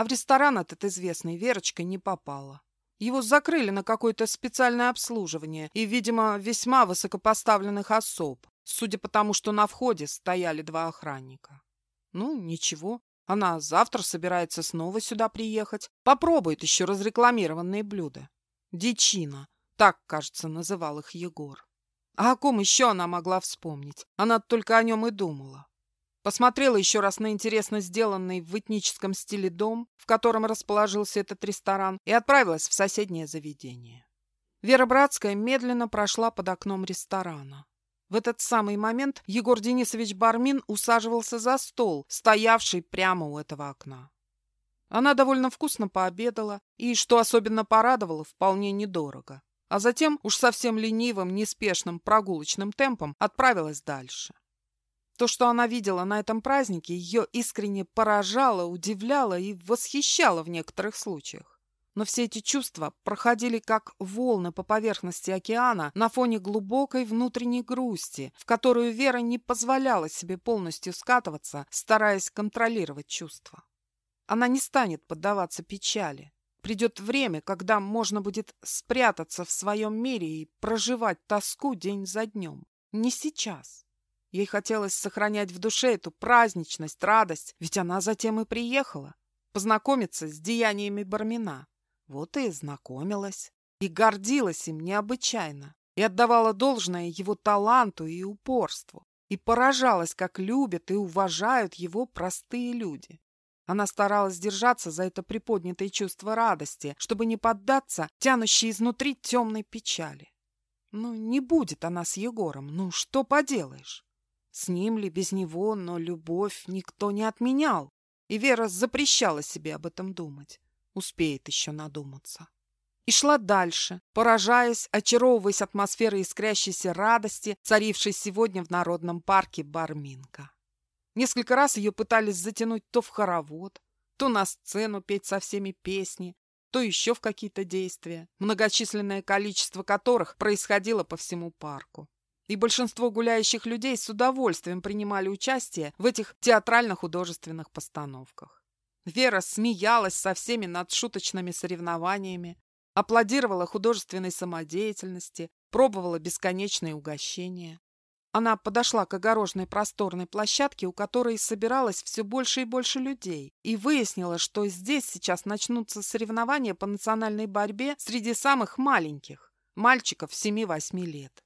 А в ресторан этот известный Верочка не попала. Его закрыли на какое-то специальное обслуживание и, видимо, весьма высокопоставленных особ, судя по тому, что на входе стояли два охранника. Ну, ничего, она завтра собирается снова сюда приехать, попробует еще разрекламированные блюда. Дичина, так, кажется, называл их Егор. А о ком еще она могла вспомнить? Она только о нем и думала. Посмотрела еще раз на интересно сделанный в этническом стиле дом, в котором расположился этот ресторан, и отправилась в соседнее заведение. Вера Братская медленно прошла под окном ресторана. В этот самый момент Егор Денисович Бармин усаживался за стол, стоявший прямо у этого окна. Она довольно вкусно пообедала и, что особенно порадовало, вполне недорого. А затем уж совсем ленивым, неспешным прогулочным темпом отправилась дальше. То, что она видела на этом празднике, ее искренне поражало, удивляло и восхищало в некоторых случаях. Но все эти чувства проходили как волны по поверхности океана на фоне глубокой внутренней грусти, в которую Вера не позволяла себе полностью скатываться, стараясь контролировать чувства. Она не станет поддаваться печали. Придет время, когда можно будет спрятаться в своем мире и проживать тоску день за днем. Не сейчас. Ей хотелось сохранять в душе эту праздничность, радость, ведь она затем и приехала. Познакомиться с деяниями Бармина. Вот и знакомилась. И гордилась им необычайно. И отдавала должное его таланту и упорству. И поражалась, как любят и уважают его простые люди. Она старалась держаться за это приподнятое чувство радости, чтобы не поддаться тянущей изнутри темной печали. Ну, не будет она с Егором, ну что поделаешь? С ним ли, без него, но любовь никто не отменял. И Вера запрещала себе об этом думать. Успеет еще надуматься. И шла дальше, поражаясь, очаровываясь атмосферой искрящейся радости, царившей сегодня в Народном парке Барминка. Несколько раз ее пытались затянуть то в хоровод, то на сцену петь со всеми песни, то еще в какие-то действия, многочисленное количество которых происходило по всему парку и большинство гуляющих людей с удовольствием принимали участие в этих театрально-художественных постановках. Вера смеялась со всеми над шуточными соревнованиями, аплодировала художественной самодеятельности, пробовала бесконечные угощения. Она подошла к огороженной просторной площадке, у которой собиралось все больше и больше людей, и выяснила, что здесь сейчас начнутся соревнования по национальной борьбе среди самых маленьких, мальчиков 7-8 лет.